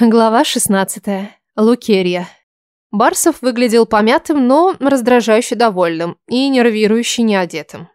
Глава 16. Лукерья. Барсов выглядел помятым, но раздражающе довольным и нервирующе неодетым.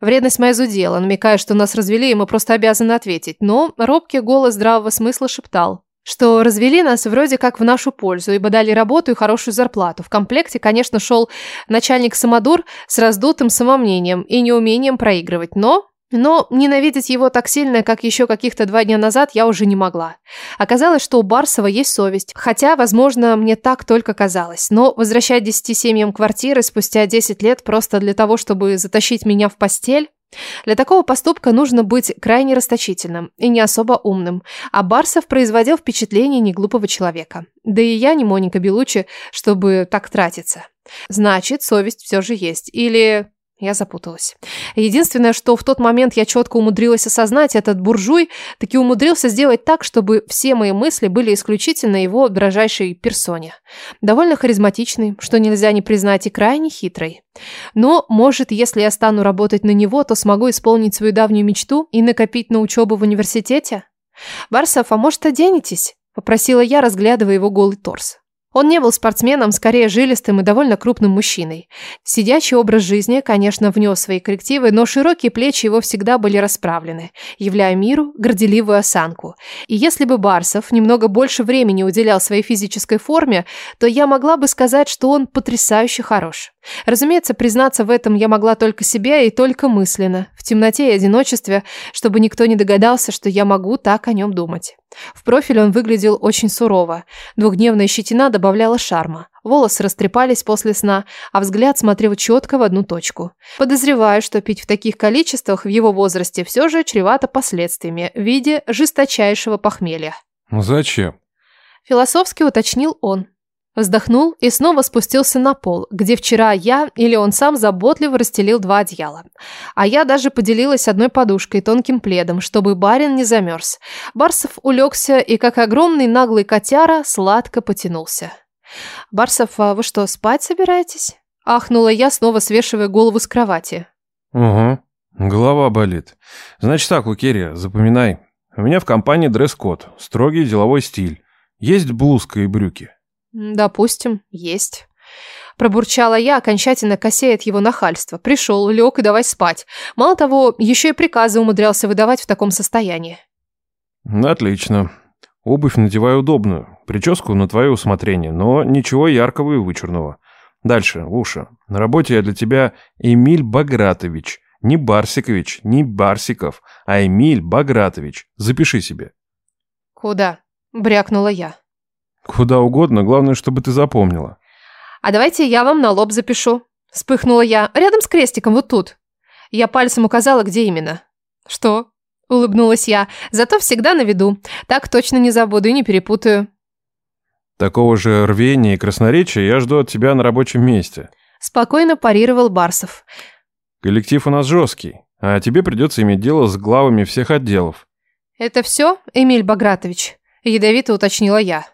Вредность моя зудела, намекая, что нас развели, и мы просто обязаны ответить, но робкий голос здравого смысла шептал, что развели нас вроде как в нашу пользу, ибо дали работу и хорошую зарплату. В комплекте, конечно, шел начальник Самодур с раздутым самомнением и неумением проигрывать, но но ненавидеть его так сильно, как еще каких-то два дня назад, я уже не могла. Оказалось, что у Барсова есть совесть. Хотя, возможно, мне так только казалось. Но возвращать десяти семьям квартиры спустя 10 лет просто для того, чтобы затащить меня в постель... Для такого поступка нужно быть крайне расточительным и не особо умным, а Барсов производил впечатление неглупого человека. Да и я не Моника Белучи, чтобы так тратиться. Значит, совесть все же есть. Или я запуталась. Единственное, что в тот момент я четко умудрилась осознать, этот буржуй таки умудрился сделать так, чтобы все мои мысли были исключительно его дрожайшей персоне. Довольно харизматичный, что нельзя не признать, и крайне хитрый. Но, может, если я стану работать на него, то смогу исполнить свою давнюю мечту и накопить на учебу в университете? Барсов, а может, оденетесь? Попросила я, разглядывая его голый торс. Он не был спортсменом, скорее жилистым и довольно крупным мужчиной. Сидячий образ жизни, конечно, внес свои коррективы, но широкие плечи его всегда были расправлены, являя миру горделивую осанку. И если бы Барсов немного больше времени уделял своей физической форме, то я могла бы сказать, что он потрясающе хорош. Разумеется, признаться в этом я могла только себе и только мысленно, в темноте и одиночестве, чтобы никто не догадался, что я могу так о нем думать. В профиле он выглядел очень сурово. Двухдневная щетина добавляла шарма. Волосы растрепались после сна, а взгляд смотрел четко в одну точку. Подозреваю, что пить в таких количествах в его возрасте все же чревато последствиями в виде жесточайшего похмелья. «Ну «Зачем?» Философски уточнил он. Вздохнул и снова спустился на пол, где вчера я или он сам заботливо расстелил два одеяла. А я даже поделилась одной подушкой, тонким пледом, чтобы барин не замерз. Барсов улегся и, как огромный наглый котяра, сладко потянулся. «Барсов, а вы что, спать собираетесь?» Ахнула я, снова свешивая голову с кровати. «Угу, голова болит. Значит так, Лукерия, запоминай. У меня в компании дресс-код, строгий деловой стиль. Есть блузка и брюки». «Допустим, есть». Пробурчала я, окончательно косея от его нахальства. Пришел, лег и давай спать. Мало того, еще и приказы умудрялся выдавать в таком состоянии. «Отлично. Обувь надеваю удобную, прическу на твое усмотрение, но ничего яркого и вычурного. Дальше, Луша. На работе я для тебя Эмиль Багратович. Не Барсикович, не Барсиков, а Эмиль Багратович. Запиши себе». «Куда?» – брякнула я. Куда угодно, главное, чтобы ты запомнила. А давайте я вам на лоб запишу. Вспыхнула я. Рядом с крестиком, вот тут. Я пальцем указала, где именно. Что? Улыбнулась я. Зато всегда на виду. Так точно не забуду и не перепутаю. Такого же рвения и красноречия я жду от тебя на рабочем месте. Спокойно парировал Барсов. Коллектив у нас жесткий, а тебе придется иметь дело с главами всех отделов. Это все, Эмиль Багратович? Ядовито уточнила я.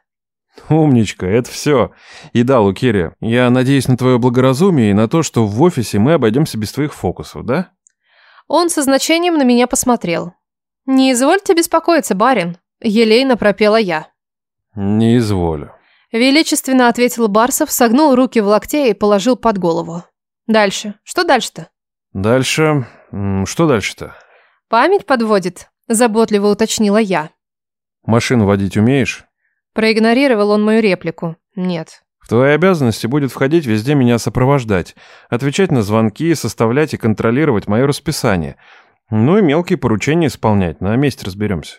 Умничка, это все. И да, Лукерия, я надеюсь на твое благоразумие и на то, что в офисе мы обойдемся без твоих фокусов, да? Он со значением на меня посмотрел. «Не извольте беспокоиться, барин», — елейно пропела я. «Не изволю». Величественно ответил Барсов, согнул руки в локте и положил под голову. «Дальше. Что дальше-то?» «Дальше... Что дальше-то?» «Память подводит», — заботливо уточнила я. «Машину водить умеешь?» Проигнорировал он мою реплику. Нет. В твои обязанности будет входить везде меня сопровождать, отвечать на звонки, составлять и контролировать мое расписание. Ну и мелкие поручения исполнять, на месте разберемся.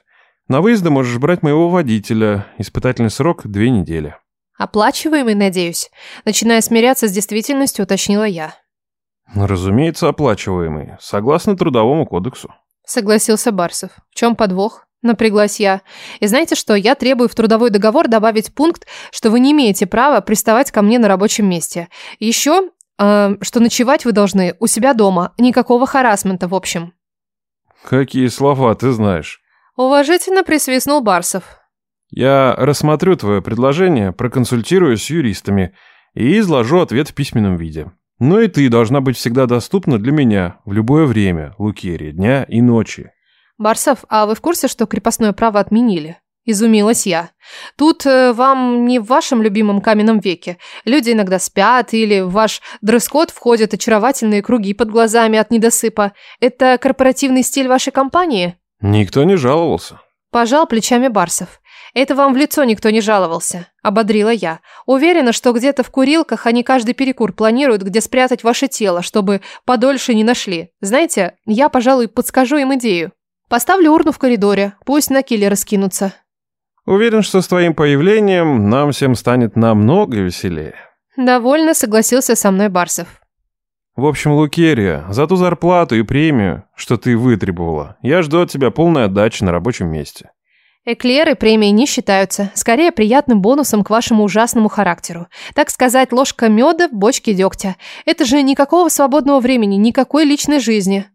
На выезды можешь брать моего водителя, испытательный срок две недели. Оплачиваемый, надеюсь. Начиная смиряться с действительностью, уточнила я. Разумеется, оплачиваемый, согласно Трудовому кодексу. Согласился Барсов. В чем подвох? Напряглась я. И знаете что, я требую в трудовой договор добавить пункт, что вы не имеете права приставать ко мне на рабочем месте. Еще, э, что ночевать вы должны у себя дома. Никакого харасмента, в общем. Какие слова ты знаешь? Уважительно присвистнул Барсов. Я рассмотрю твое предложение, проконсультируюсь с юристами и изложу ответ в письменном виде. Но и ты должна быть всегда доступна для меня в любое время, Лукерия, дня и ночи. «Барсов, а вы в курсе, что крепостное право отменили?» Изумилась я. Тут э, вам не в вашем любимом каменном веке. Люди иногда спят, или в ваш дресс-код входят очаровательные круги под глазами от недосыпа. Это корпоративный стиль вашей компании? Никто не жаловался. Пожал плечами Барсов. Это вам в лицо никто не жаловался, ободрила я. Уверена, что где-то в курилках они каждый перекур планируют, где спрятать ваше тело, чтобы подольше не нашли. Знаете, я, пожалуй, подскажу им идею. Поставлю урну в коридоре, пусть на киллера скинутся. Уверен, что с твоим появлением нам всем станет намного веселее. Довольно согласился со мной Барсов. В общем, Лукерия, за ту зарплату и премию, что ты вытребовала, я жду от тебя полной отдачи на рабочем месте. Эклеры премии не считаются, скорее приятным бонусом к вашему ужасному характеру. Так сказать, ложка меда в бочке дегтя. Это же никакого свободного времени, никакой личной жизни.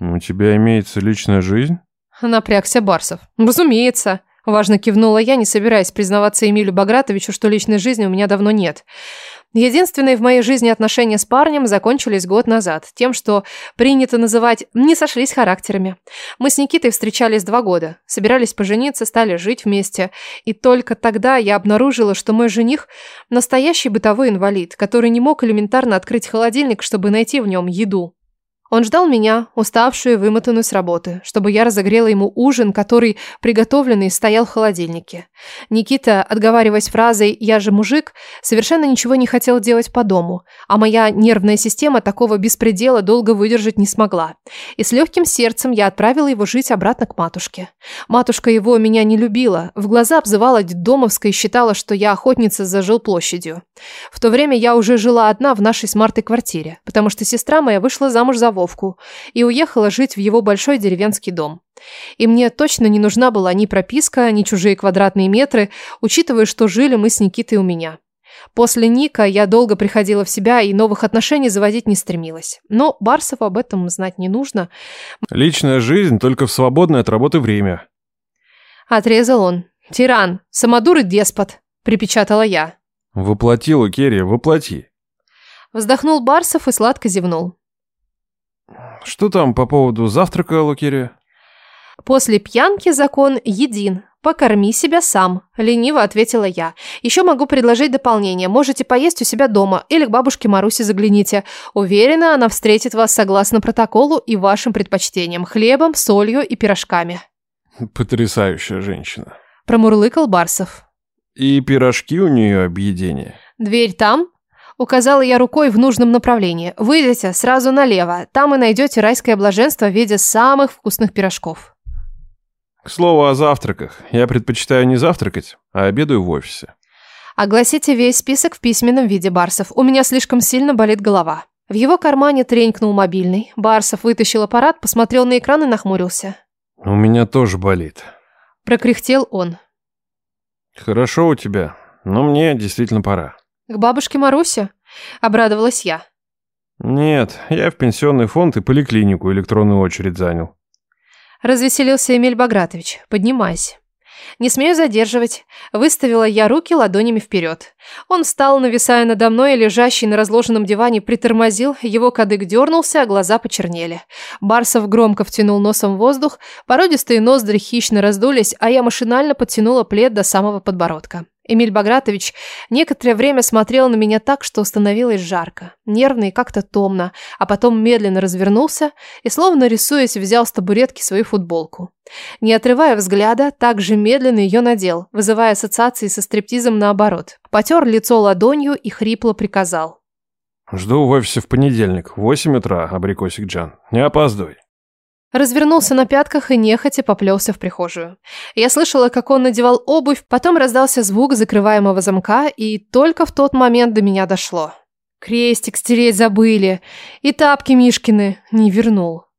У тебя имеется личная жизнь? Напрягся Барсов. Разумеется. Важно кивнула я, не собираясь признаваться Эмилю Багратовичу, что личной жизни у меня давно нет. Единственные в моей жизни отношения с парнем закончились год назад, тем, что принято называть «не сошлись характерами». Мы с Никитой встречались два года, собирались пожениться, стали жить вместе. И только тогда я обнаружила, что мой жених – настоящий бытовой инвалид, который не мог элементарно открыть холодильник, чтобы найти в нем еду. Он ждал меня, уставшую и вымотанную с работы, чтобы я разогрела ему ужин, который, приготовленный, стоял в холодильнике. Никита, отговариваясь фразой «я же мужик», совершенно ничего не хотел делать по дому, а моя нервная система такого беспредела долго выдержать не смогла. И с легким сердцем я отправила его жить обратно к матушке. Матушка его меня не любила, в глаза обзывала детдомовской и считала, что я охотница за жилплощадью. В то время я уже жила одна в нашей с Мартой квартире, потому что сестра моя вышла замуж за Вовку и уехала жить в его большой деревенский дом. И мне точно не нужна была ни прописка, ни чужие квадратные метры, учитывая, что жили мы с Никитой у меня. После Ника я долго приходила в себя и новых отношений заводить не стремилась. Но Барсов об этом знать не нужно. Личная жизнь только в свободное от работы время. Отрезал он. «Тиран, самодур и деспот», – припечатала я. Воплоти, Лукерия, воплоти. Вздохнул Барсов и сладко зевнул. Что там по поводу завтрака, Лукерия? После пьянки закон един. Покорми себя сам, лениво ответила я. Еще могу предложить дополнение. Можете поесть у себя дома или к бабушке Марусе загляните. Уверена, она встретит вас согласно протоколу и вашим предпочтениям: хлебом, солью и пирожками. Потрясающая женщина. Промурлыкал Барсов. И пирожки у нее объедение. Дверь там? Указала я рукой в нужном направлении. Выйдите сразу налево. Там и найдете райское блаженство в виде самых вкусных пирожков. К слову о завтраках. Я предпочитаю не завтракать, а обедаю в офисе. Огласите весь список в письменном виде, Барсов. У меня слишком сильно болит голова. В его кармане тренькнул мобильный. Барсов вытащил аппарат, посмотрел на экран и нахмурился. У меня тоже болит. Прокряхтел он. Хорошо у тебя, но мне действительно пора. К бабушке Марусе? Обрадовалась я. Нет, я в пенсионный фонд и поликлинику электронную очередь занял. Развеселился Эмиль Багратович. Поднимайся. Не смею задерживать. Выставила я руки ладонями вперед. Он встал, нависая надо мной, лежащий на разложенном диване, притормозил, его кадык дернулся, а глаза почернели. Барсов громко втянул носом воздух, породистые ноздри хищно раздулись, а я машинально подтянула плед до самого подбородка. Эмиль Багратович некоторое время смотрел на меня так, что становилось жарко, нервно и как-то томно, а потом медленно развернулся и, словно рисуясь, взял с табуретки свою футболку. Не отрывая взгляда, также медленно ее надел, вызывая ассоциации со стриптизом наоборот. Потер лицо ладонью и хрипло приказал. «Жду в офисе в понедельник, в 8 утра, абрикосик Джан. Не опаздывай». Развернулся на пятках и нехотя поплелся в прихожую. Я слышала, как он надевал обувь, потом раздался звук закрываемого замка, и только в тот момент до меня дошло. Крестик стереть забыли, и тапки Мишкины не вернул.